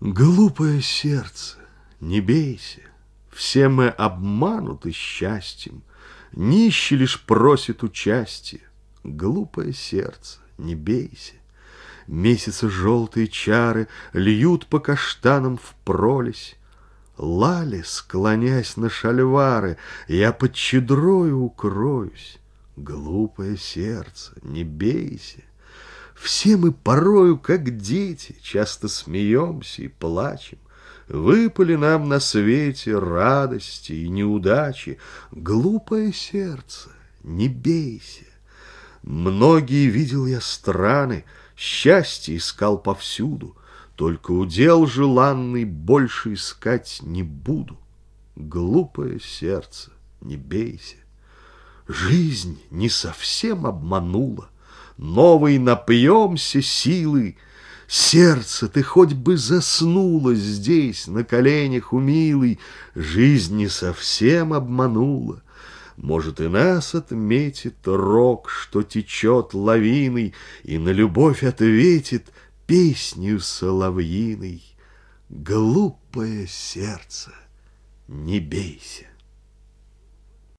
Глупое сердце, не бейся, Все мы обмануты счастьем, Нищий лишь просит участия. Глупое сердце, не бейся. Месяцы желтые чары Льют по каштанам в пролесь. Лали, склонясь на шальвары, Я под чедрою укроюсь. Глупое сердце, не бейся. Все мы порою, как дети, часто смеемся и плачем. Выпали нам на свете радости и неудачи. Глупое сердце, не бейся. Многие видел я страны, счастье искал повсюду, Только удел желанный больше искать не буду. Глупое сердце, не бейся. Жизнь не совсем обманула, новой напьемся силы. Сердце, ты хоть бы заснула здесь, на коленях у милой, Жизнь не совсем обманула. Может, и нас отметит рок, что течет лавиной, И на любовь ответит песнью соловьиной. Глупое сердце, не бейся.